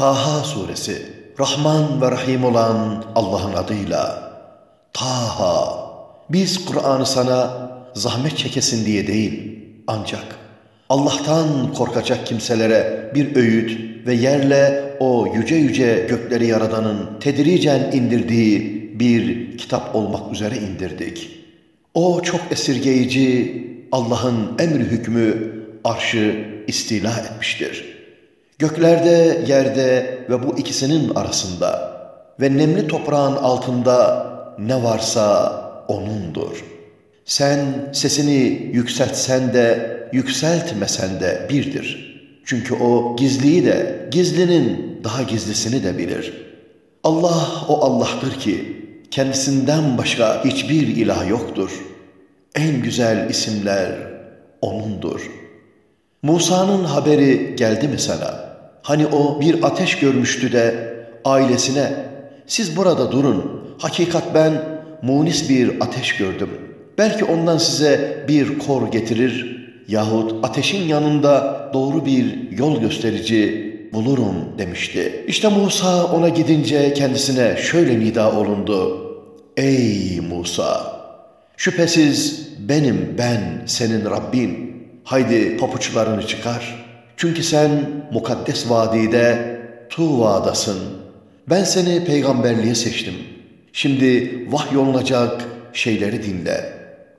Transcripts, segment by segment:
Taha suresi Rahman ve Rahim olan Allah'ın adıyla Taha Biz Kur'an'ı sana zahmet çekesin diye değil ancak Allah'tan korkacak kimselere bir öğüt ve yerle o yüce yüce gökleri yaradanın tedricen indirdiği bir kitap olmak üzere indirdik. O çok esirgeyici Allah'ın emri hükmü arşı istila etmiştir. Göklerde, yerde ve bu ikisinin arasında ve nemli toprağın altında ne varsa O'nundur. Sen sesini yükseltsen de yükseltmesen de birdir. Çünkü O gizliyi de, gizlinin daha gizlisini de bilir. Allah o Allah'tır ki kendisinden başka hiçbir ilah yoktur. En güzel isimler O'nundur. Musa'nın haberi geldi mi sana? Hani o bir ateş görmüştü de ailesine siz burada durun. Hakikat ben munis bir ateş gördüm. Belki ondan size bir kor getirir yahut ateşin yanında doğru bir yol gösterici bulurum demişti. İşte Musa ona gidince kendisine şöyle nida olundu. Ey Musa! Şüphesiz benim ben senin Rabbin. Haydi papuçlarını çıkar. Çünkü sen mukaddes vadide Tuva'dasın. Ben seni peygamberliğe seçtim. Şimdi vahyolunacak şeyleri dinle.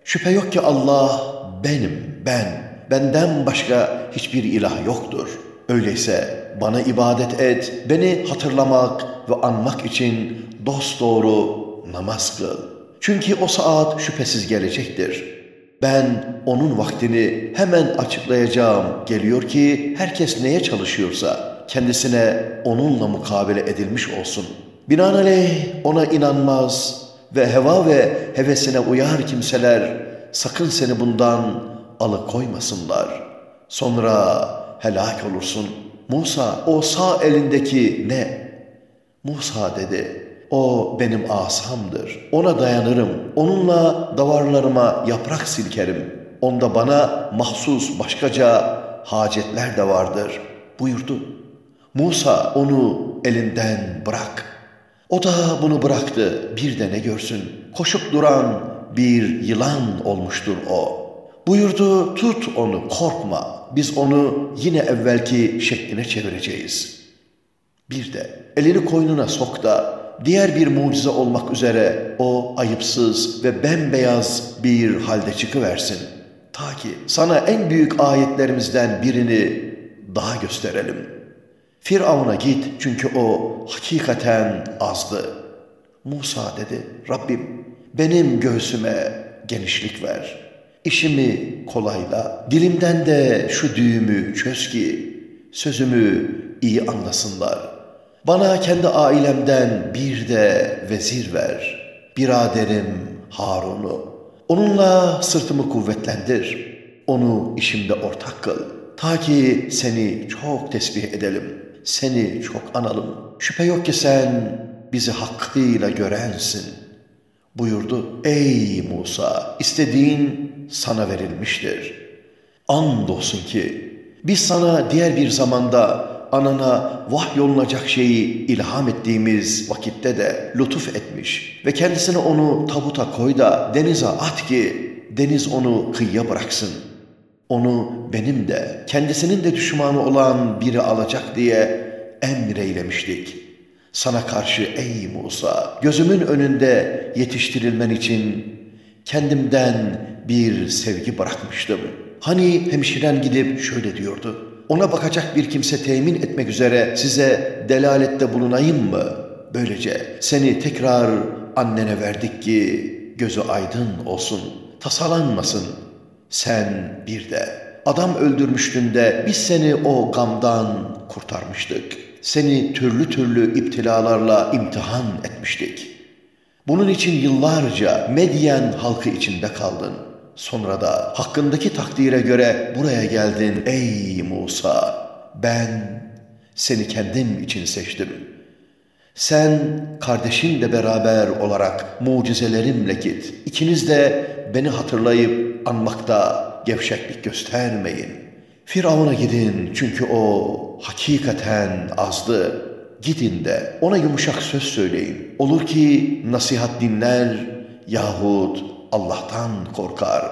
Şüphe yok ki Allah benim, ben. Benden başka hiçbir ilah yoktur. Öyleyse bana ibadet et, beni hatırlamak ve anmak için dosdoğru namaz kıl. Çünkü o saat şüphesiz gelecektir. Ben onun vaktini hemen açıklayacağım. Geliyor ki herkes neye çalışıyorsa kendisine onunla mukabele edilmiş olsun. Binaenaleyh ona inanmaz ve heva ve hevesine uyar kimseler sakın seni bundan alıkoymasınlar. Sonra helak olursun. Musa o sağ elindeki ne? Musa dedi. O benim asamdır. Ona dayanırım. Onunla davarlarıma yaprak silkerim. Onda bana mahsus başkaca hacetler de vardır. Buyurdu. Musa onu elinden bırak. O da bunu bıraktı. Bir de ne görsün? Koşup duran bir yılan olmuştur o. Buyurdu tut onu korkma. Biz onu yine evvelki şekline çevireceğiz. Bir de elini koynuna sok da diğer bir mucize olmak üzere o ayıpsız ve bembeyaz bir halde çıkıversin. Ta ki sana en büyük ayetlerimizden birini daha gösterelim. Firavun'a git çünkü o hakikaten azdı. Musa dedi, Rabbim benim göğsüme genişlik ver. İşimi kolayla, dilimden de şu düğümü çöz ki sözümü iyi anlasınlar.'' Bana kendi ailemden bir de vezir ver. Biraderim Harun'u. Onunla sırtımı kuvvetlendir. Onu işimde ortak kıl. Ta ki seni çok tesbih edelim. Seni çok analım. Şüphe yok ki sen bizi hakkıyla görensin. Buyurdu. Ey Musa istediğin sana verilmiştir. Andolsun ki biz sana diğer bir zamanda anana vahyolunacak şeyi ilham ettiğimiz vakitte de lütuf etmiş ve kendisine onu tabuta koy da denize at ki deniz onu kıyıya bıraksın. Onu benim de kendisinin de düşmanı olan biri alacak diye emreylemiştik. Sana karşı ey Musa gözümün önünde yetiştirilmen için kendimden bir sevgi bırakmıştım. Hani hemşiren gidip şöyle diyordu ona bakacak bir kimse temin etmek üzere size delalette bulunayım mı? Böylece seni tekrar annene verdik ki gözü aydın olsun, tasalanmasın. Sen bir de adam öldürmüştün de biz seni o gamdan kurtarmıştık. Seni türlü türlü iptilalarla imtihan etmiştik. Bunun için yıllarca Medyen halkı içinde kaldın.'' Sonra da hakkındaki takdire göre buraya geldin ey Musa. Ben seni kendim için seçtim. Sen kardeşinle beraber olarak mucizelerimle git. İkiniz de beni hatırlayıp anmakta gevşeklik göstermeyin. Firavun'a gidin çünkü o hakikaten azdı. Gidin de ona yumuşak söz söyleyin. Olur ki nasihat dinler yahut Allah'tan korkar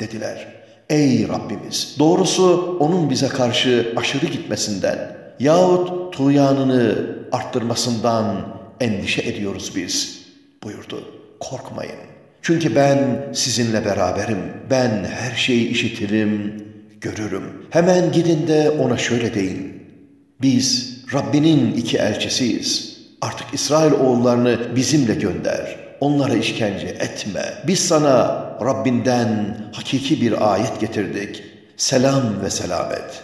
dediler. Ey Rabbimiz! Doğrusu onun bize karşı aşırı gitmesinden yahut tuğyanını arttırmasından endişe ediyoruz biz buyurdu. Korkmayın. Çünkü ben sizinle beraberim. Ben her şeyi işitirim, görürüm. Hemen gidin de ona şöyle deyin. Biz Rabbinin iki elçisiyiz. Artık İsrail oğullarını bizimle gönder. Onlara işkence etme. Biz sana Rabbinden hakiki bir ayet getirdik. Selam ve selamet.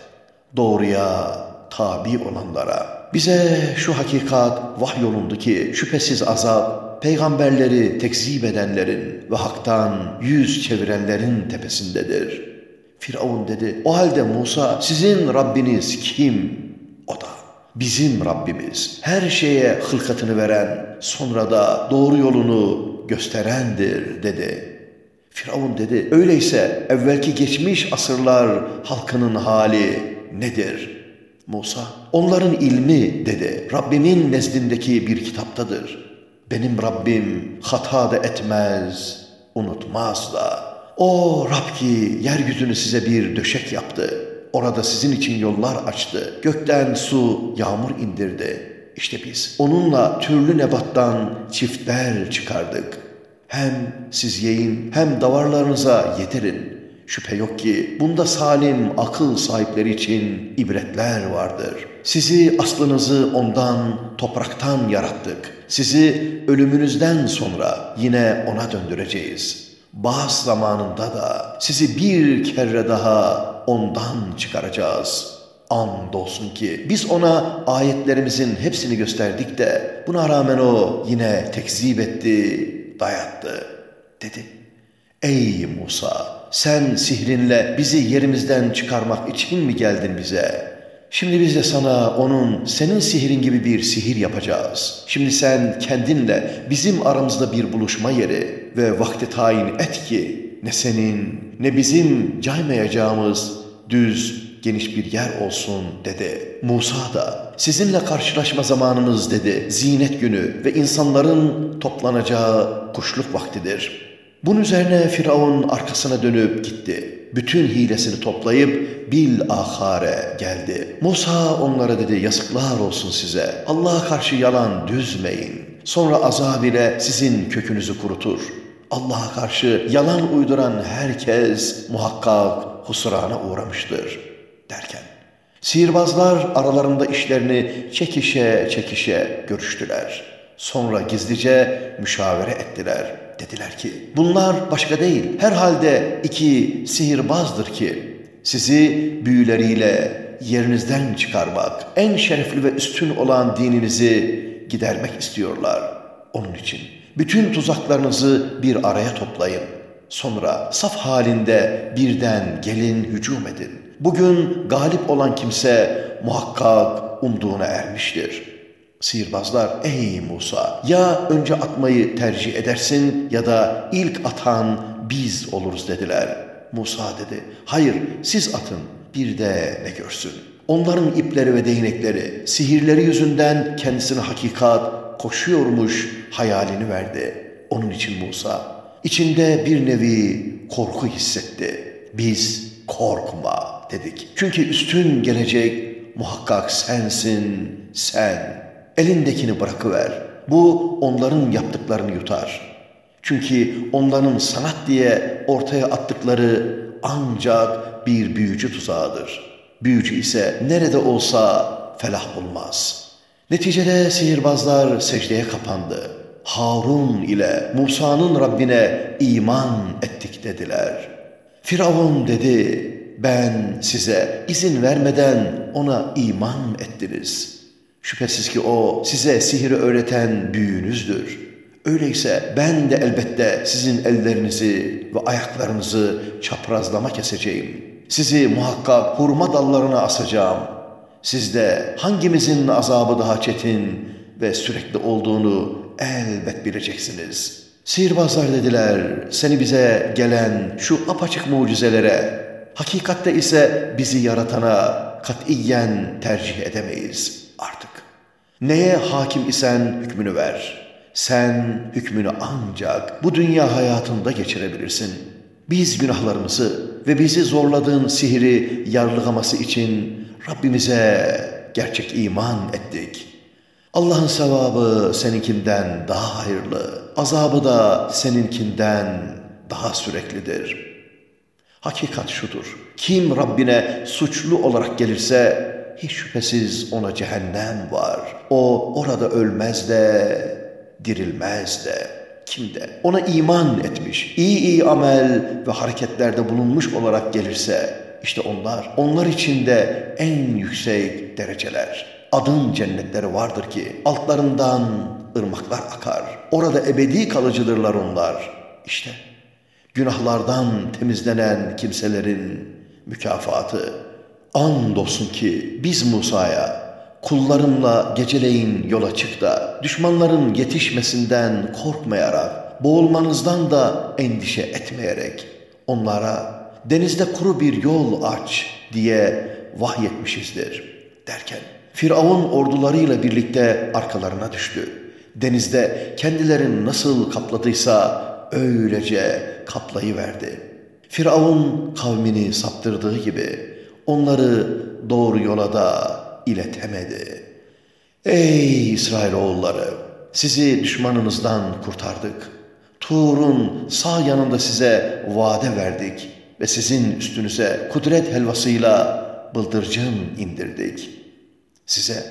Doğruya tabi olanlara. Bize şu hakikat vahyolundu ki şüphesiz azap peygamberleri tekzip edenlerin ve haktan yüz çevirenlerin tepesindedir. Firavun dedi, o halde Musa sizin Rabbiniz kim? O da bizim Rabbimiz her şeye hılkatını veren, sonra da doğru yolunu gösterendir dedi. Firavun dedi, öyleyse evvelki geçmiş asırlar halkının hali nedir? Musa, onların ilmi dedi, Rabbimin nezdindeki bir kitaptadır. Benim Rabbim hata da etmez, unutmaz da. O Rab ki yeryüzünü size bir döşek yaptı. Orada sizin için yollar açtı. Gökten su, yağmur indirdi. İşte biz onunla türlü nebattan çiftler çıkardık. Hem siz yiyin hem davarlarınıza yedirin. Şüphe yok ki bunda salim akıl sahipleri için ibretler vardır. Sizi aslınızı ondan, topraktan yarattık. Sizi ölümünüzden sonra yine ona döndüreceğiz. Bazı zamanında da sizi bir kere daha ondan çıkaracağız. Andolsun ki biz ona ayetlerimizin hepsini gösterdik de buna rağmen o yine tekzip etti, dayattı dedi. Ey Musa sen sihrinle bizi yerimizden çıkarmak için mi geldin bize? Şimdi biz de sana onun senin sihirin gibi bir sihir yapacağız. Şimdi sen kendinle bizim aramızda bir buluşma yeri ve vakti tayin et ki ne senin ne bizim caymayacağımız düz geniş bir yer olsun dedi. Musa da sizinle karşılaşma zamanınız dedi. Zinet günü ve insanların toplanacağı kuşluk vaktidir. Bunun üzerine Firavun arkasına dönüp gitti. Bütün hilesini toplayıp bil ahare geldi. Musa onlara dedi yazıklar olsun size. Allah'a karşı yalan düzmeyin. Sonra azab ile sizin kökünüzü kurutur. Allah'a karşı yalan uyduran herkes muhakkak husrana uğramıştır derken. Sihirbazlar aralarında işlerini çekişe çekişe görüştüler. Sonra gizlice müşavere ettiler. Dediler ki bunlar başka değil herhalde iki sihirbazdır ki sizi büyüleriyle yerinizden çıkarmak, en şerefli ve üstün olan dininizi gidermek istiyorlar. Onun için bütün tuzaklarınızı bir araya toplayın. Sonra saf halinde birden gelin hücum edin. Bugün galip olan kimse muhakkak umduğuna ermiştir. Sihirbazlar ey Musa ya önce atmayı tercih edersin ya da ilk atan biz oluruz dediler. Musa dedi hayır siz atın bir de ne görsün. Onların ipleri ve değnekleri sihirleri yüzünden kendisine hakikat koşuyormuş hayalini verdi. Onun için Musa içinde bir nevi korku hissetti. Biz korkma dedik. Çünkü üstün gelecek muhakkak sensin, sen. Elindekini bırakıver. Bu onların yaptıklarını yutar. Çünkü onların sanat diye ortaya attıkları ancak bir büyücü tuzağıdır. Büyücü ise nerede olsa felah bulmaz. Neticede sihirbazlar secdeye kapandı. Harun ile Musa'nın Rabbine iman ettik dediler. Firavun dedi, ben size izin vermeden ona iman ettiniz. Şüphesiz ki o size sihiri öğreten büyüğünüzdür. Öyleyse ben de elbette sizin ellerinizi ve ayaklarınızı çaprazlama keseceğim. Sizi muhakkak hurma dallarına asacağım. Siz de hangimizin azabı daha çetin ve sürekli olduğunu elbet bileceksiniz. Sihirbazlar dediler, seni bize gelen şu apaçık mucizelere, hakikatte ise bizi yaratana katiyen tercih edemeyiz artık. Neye hakim isen hükmünü ver. Sen hükmünü ancak bu dünya hayatında geçirebilirsin. Biz günahlarımızı ve bizi zorladığın sihiri yarlıgaması için Rabbimize gerçek iman ettik. Allah'ın sevabı seninkinden daha hayırlı, azabı da seninkinden daha süreklidir. Hakikat şudur, kim Rabbine suçlu olarak gelirse hiç şüphesiz ona cehennem var. O orada ölmez de, dirilmez de. Kimde? Ona iman etmiş, iyi iyi amel ve hareketlerde bulunmuş olarak gelirse, işte onlar, onlar içinde en yüksek dereceler. Adın cennetleri vardır ki altlarından ırmaklar akar. Orada ebedi kalıcıdırlar onlar. İşte günahlardan temizlenen kimselerin mükafatı. Andolsun ki biz Musa'ya kullarımla geceleyin yola çık da düşmanların yetişmesinden korkmayarak, boğulmanızdan da endişe etmeyerek onlara denizde kuru bir yol aç diye vahyetmişizdir derken Firavun ordularıyla birlikte arkalarına düştü. Denizde kendilerini nasıl kapladıysa öylece kaplayıverdi. Firavun kavmini saptırdığı gibi onları doğru yola da iletemedi. Ey İsrailoğulları! Sizi düşmanınızdan kurtardık. Tuğrun sağ yanında size vade verdik ve sizin üstünüze kudret helvasıyla bıldırcın indirdik. Size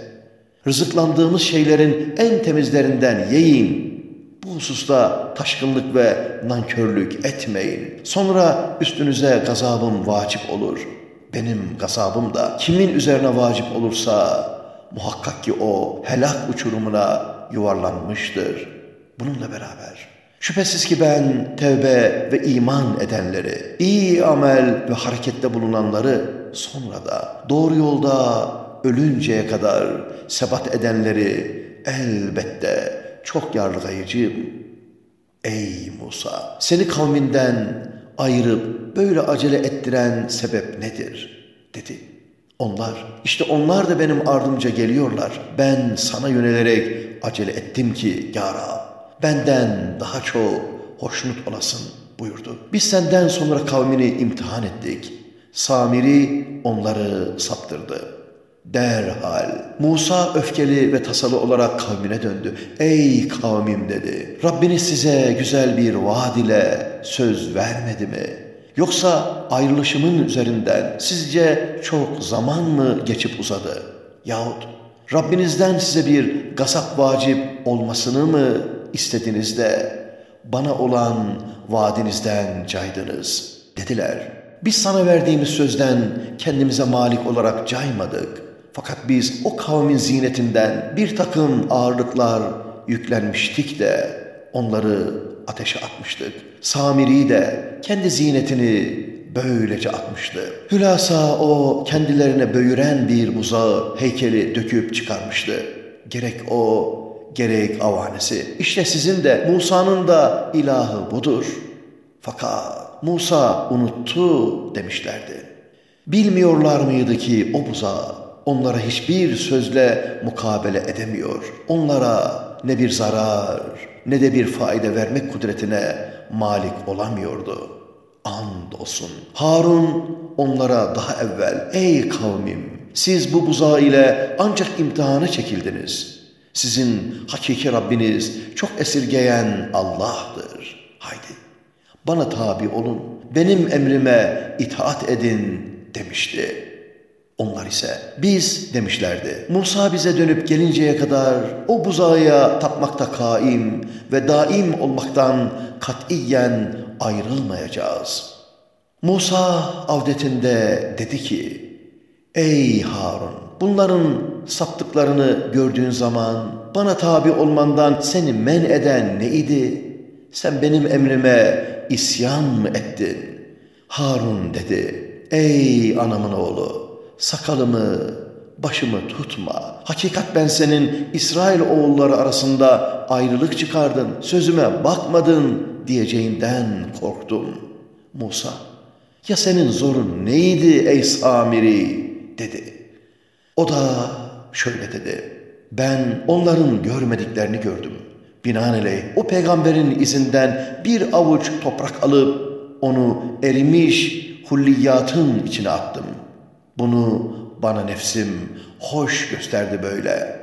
rızıklandığımız şeylerin en temizlerinden yiyin. Bu hususta taşkınlık ve nankörlük etmeyin. Sonra üstünüze gazabım vacip olur. Benim gazabım da kimin üzerine vacip olursa muhakkak ki o helak uçurumuna yuvarlanmıştır. Bununla beraber şüphesiz ki ben tevbe ve iman edenleri, iyi amel ve harekette bulunanları sonra da doğru yolda ölünceye kadar sebat edenleri elbette çok yargılayıcıyım. Ey Musa! Seni kavminden ayırıp böyle acele ettiren sebep nedir? dedi. Onlar, işte onlar da benim ardımca geliyorlar. Ben sana yönelerek acele ettim ki ya Rab, benden daha çok hoşnut olasın buyurdu. Biz senden sonra kavmini imtihan ettik. Samiri onları saptırdı. Derhal Musa öfkeli ve tasalı olarak kavmine döndü. Ey kavmim dedi. Rabbiniz size güzel bir vaad ile söz vermedi mi? Yoksa ayrılışımın üzerinden sizce çok zaman mı geçip uzadı? Yahut Rabbinizden size bir gasap vacip olmasını mı istediniz de bana olan vaadinizden caydınız dediler. Biz sana verdiğimiz sözden kendimize malik olarak caymadık. Fakat biz o kavmin zinetinden bir takım ağırlıklar yüklenmiştik de onları ateşe atmıştık. Samiri de kendi zinetini böylece atmıştı. Hülasa o kendilerine böğüren bir buzağı heykeli döküp çıkarmıştı. Gerek o gerek avanesi. İşte sizin de Musa'nın da ilahı budur. Fakat Musa unuttu demişlerdi. Bilmiyorlar mıydı ki o buzağı onlara hiçbir sözle mukabele edemiyor. Onlara ne bir zarar ne de bir fayda vermek kudretine malik olamıyordu. Andolsun. Harun onlara daha evvel ey kavmim siz bu buzağı ile ancak imtihana çekildiniz. Sizin hakiki Rabbiniz çok esirgeyen Allah'tır. Haydi bana tabi olun, benim emrime itaat edin demişti. Onlar ise biz demişlerdi. Musa bize dönüp gelinceye kadar o buzağa tapmakta kaim ve daim olmaktan katiyen ayrılmayacağız. Musa avdetinde dedi ki, Ey Harun! Bunların saptıklarını gördüğün zaman bana tabi olmandan seni men eden neydi? Sen benim emrime isyan mı ettin? Harun dedi, Ey anamın oğlu! sakalımı, başımı tutma. Hakikat ben senin İsrail oğulları arasında ayrılık çıkardın, sözüme bakmadın diyeceğinden korktum. Musa, ya senin zorun neydi ey Samiri dedi. O da şöyle dedi. Ben onların görmediklerini gördüm. Binaenaleyh o peygamberin izinden bir avuç toprak alıp onu erimiş hulliyatın içine attım. Bunu bana nefsim hoş gösterdi böyle.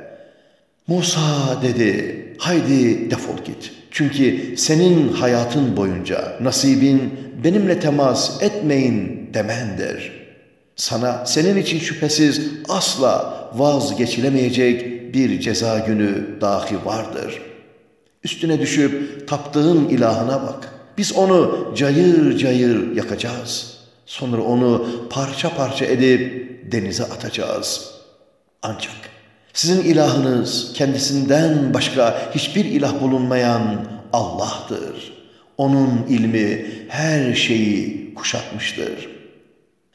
Musa dedi, haydi defol git. Çünkü senin hayatın boyunca nasibin benimle temas etmeyin demendir. Sana senin için şüphesiz asla vazgeçilemeyecek bir ceza günü dahi vardır. Üstüne düşüp taptığın ilahına bak. Biz onu cayır cayır yakacağız. Sonra onu parça parça edip denize atacağız. Ancak sizin ilahınız kendisinden başka hiçbir ilah bulunmayan Allah'tır. Onun ilmi her şeyi kuşatmıştır.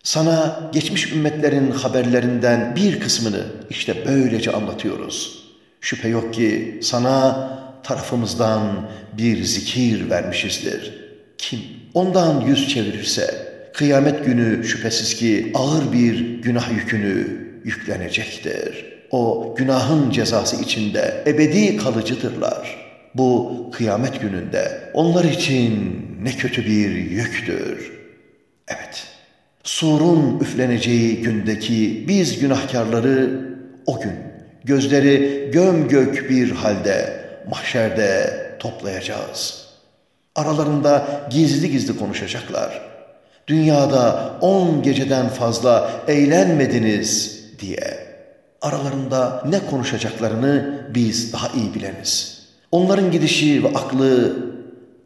Sana geçmiş ümmetlerin haberlerinden bir kısmını işte böylece anlatıyoruz. Şüphe yok ki sana tarafımızdan bir zikir vermişizdir. Kim ondan yüz çevirirse kıyamet günü şüphesiz ki ağır bir günah yükünü yüklenecektir. O günahın cezası içinde ebedi kalıcıdırlar. Bu kıyamet gününde onlar için ne kötü bir yüktür. Evet, surun üfleneceği gündeki biz günahkarları o gün gözleri göm gök bir halde mahşerde toplayacağız. Aralarında gizli gizli konuşacaklar. Dünyada on geceden fazla eğlenmediniz diye. Aralarında ne konuşacaklarını biz daha iyi bileniz. Onların gidişi ve aklı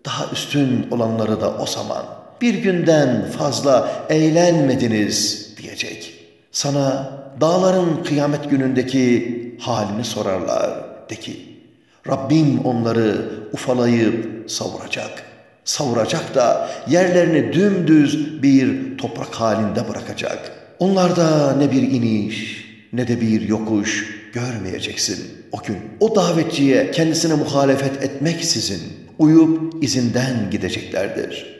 daha üstün olanları da o zaman bir günden fazla eğlenmediniz diyecek. Sana dağların kıyamet günündeki halini sorarlar. De ki Rabbim onları ufalayıp savuracak. Savuracak da yerlerini dümdüz bir toprak halinde bırakacak. Onlarda ne bir iniş ne de bir yokuş görmeyeceksin o gün. O davetçiye kendisine muhalefet etmeksizin uyup izinden gideceklerdir.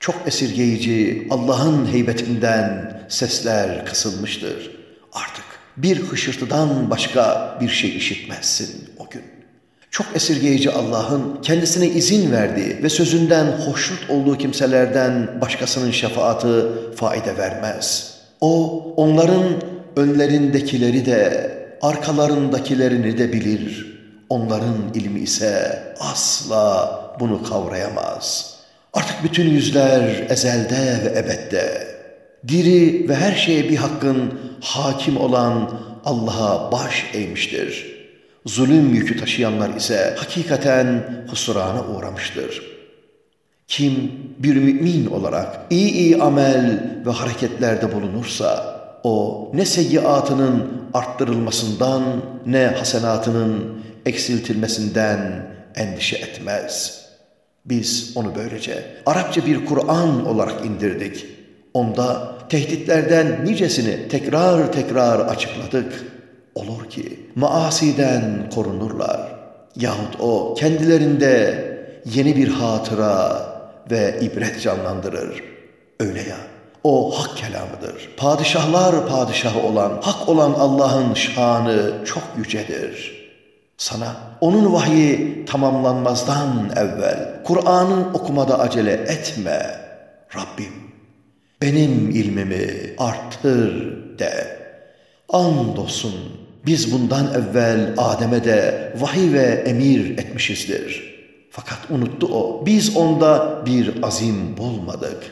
Çok esirgeyici Allah'ın heybetinden sesler kısılmıştır. Artık bir hışırtıdan başka bir şey işitmezsin o gün. Çok esirgeyici Allah'ın kendisine izin verdiği ve sözünden hoşnut olduğu kimselerden başkasının şefaati faide vermez. O onların önlerindekileri de arkalarındakilerini de bilir. Onların ilmi ise asla bunu kavrayamaz. Artık bütün yüzler ezelde ve ebedde, diri ve her şeye bir hakkın hakim olan Allah'a baş eğmiştir.'' zulüm yükü taşıyanlar ise hakikaten husrana uğramıştır. Kim bir mümin olarak iyi iyi amel ve hareketlerde bulunursa, o ne seyyiatının arttırılmasından ne hasenatının eksiltilmesinden endişe etmez. Biz onu böylece Arapça bir Kur'an olarak indirdik. Onda tehditlerden nicesini tekrar tekrar açıkladık.'' Olur ki maasiden korunurlar. Yahut o kendilerinde yeni bir hatıra ve ibret canlandırır. Öyle ya, o hak kelamıdır. Padişahlar padişahı olan, hak olan Allah'ın şanı çok yücedir. Sana onun vahyi tamamlanmazdan evvel Kur'an'ı okumada acele etme. Rabbim benim ilmimi arttır de. Andolsun biz bundan evvel Adem'e de vahiy ve emir etmişizdir. Fakat unuttu o. Biz onda bir azim bulmadık.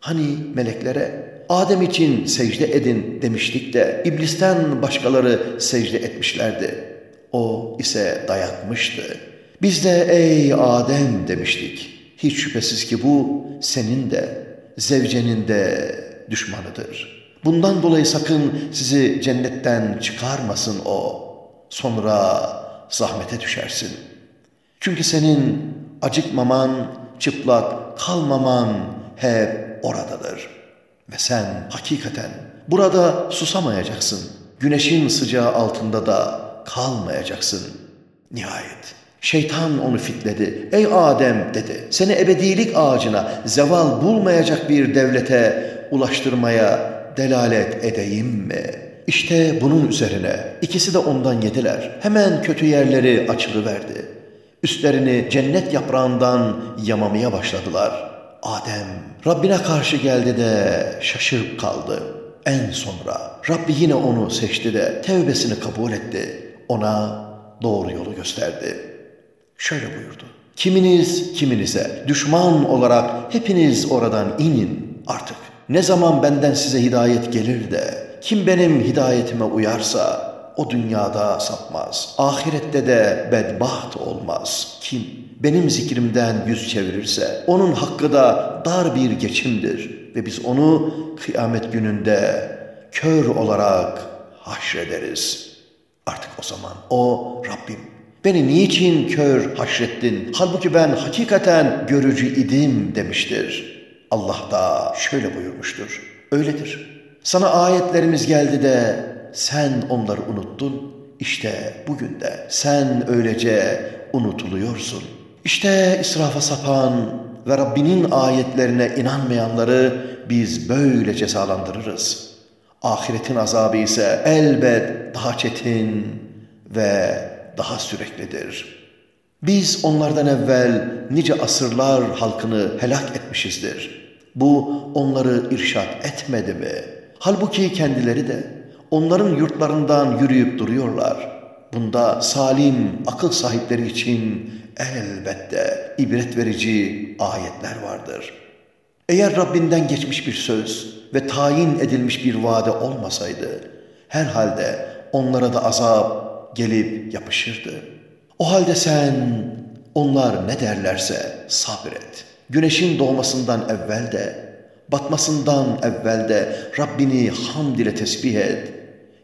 Hani meleklere Adem için secde edin demiştik de iblisten başkaları secde etmişlerdi. O ise dayatmıştı. Biz de ey Adem demiştik. Hiç şüphesiz ki bu senin de zevcenin de düşmanıdır.'' Bundan dolayı sakın sizi cennetten çıkarmasın o. Sonra zahmete düşersin. Çünkü senin acıkmaman, çıplak kalmaman hep oradadır. Ve sen hakikaten burada susamayacaksın. Güneşin sıcağı altında da kalmayacaksın. Nihayet şeytan onu fitledi. Ey Adem dedi seni ebedilik ağacına zeval bulmayacak bir devlete ulaştırmaya delalet edeyim mi? İşte bunun üzerine ikisi de ondan yediler. Hemen kötü yerleri açılıverdi. Üstlerini cennet yaprağından yamamaya başladılar. Adem Rabbine karşı geldi de şaşırıp kaldı. En sonra Rabbi yine onu seçti de tevbesini kabul etti. Ona doğru yolu gösterdi. Şöyle buyurdu. Kiminiz kiminize düşman olarak hepiniz oradan inin artık. Ne zaman benden size hidayet gelir de kim benim hidayetime uyarsa o dünyada sapmaz. Ahirette de bedbaht olmaz. Kim benim zikrimden yüz çevirirse onun hakkı da dar bir geçimdir ve biz onu kıyamet gününde kör olarak haşrederiz. Artık o zaman o Rabbim beni niçin kör haşrettin halbuki ben hakikaten görücü idim demiştir. Allah da şöyle buyurmuştur. Öyledir. Sana ayetlerimiz geldi de sen onları unuttun. İşte bugün de sen öylece unutuluyorsun. İşte israfa sapan ve Rabbinin ayetlerine inanmayanları biz böyle cezalandırırız. Ahiretin azabı ise elbet daha çetin ve daha süreklidir. Biz onlardan evvel nice asırlar halkını helak etmişizdir. Bu onları irşat etmedi mi? Halbuki kendileri de onların yurtlarından yürüyüp duruyorlar. Bunda salim akıl sahipleri için elbette ibret verici ayetler vardır. Eğer Rabbinden geçmiş bir söz ve tayin edilmiş bir vade olmasaydı, herhalde onlara da azap gelip yapışırdı. O halde sen onlar ne derlerse sabret. Güneşin doğmasından evvel de, batmasından evvel de Rabbini hamd ile tesbih et.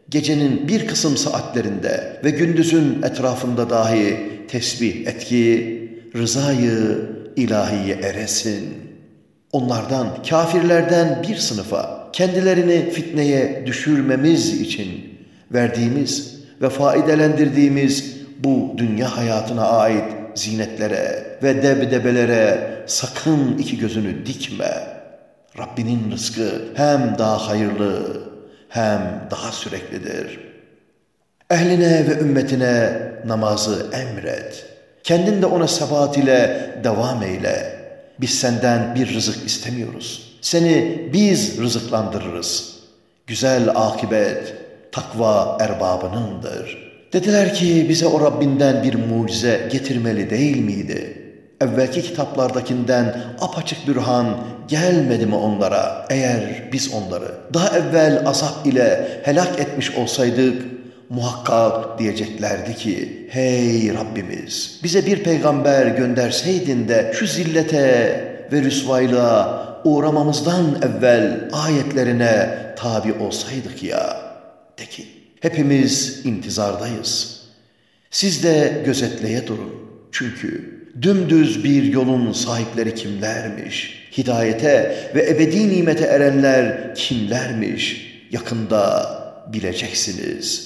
Gecenin bir kısım saatlerinde ve gündüzün etrafında dahi tesbih et ki rızayı ilahiye eresin. Onlardan, kafirlerden bir sınıfa kendilerini fitneye düşürmemiz için verdiğimiz ve faydelendirdiğimiz bu dünya hayatına ait zinetlere ve debdebelere sakın iki gözünü dikme. Rabbinin rızkı hem daha hayırlı hem daha süreklidir. Ehline ve ümmetine namazı emret. Kendin de ona sebat ile devam eyle. Biz senden bir rızık istemiyoruz. Seni biz rızıklandırırız. Güzel akibet takva erbabınındır. Dediler ki bize o Rabbinden bir mucize getirmeli değil miydi? Evvelki kitaplardakinden apaçık bürhan gelmedi mi onlara? Eğer biz onları daha evvel azap ile helak etmiş olsaydık muhakkak diyeceklerdi ki hey Rabbimiz bize bir peygamber gönderseydin de şu zillete ve rüsvaylığa uğramamızdan evvel ayetlerine tabi olsaydık ya. De ki hepimiz intizardayız. Siz de gözetleye durun. Çünkü dümdüz bir yolun sahipleri kimlermiş? Hidayete ve ebedi nimete erenler kimlermiş? Yakında bileceksiniz.''